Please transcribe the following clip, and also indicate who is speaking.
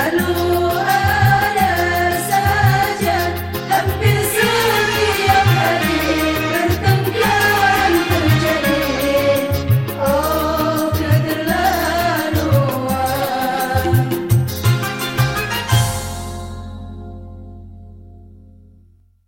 Speaker 1: Hello.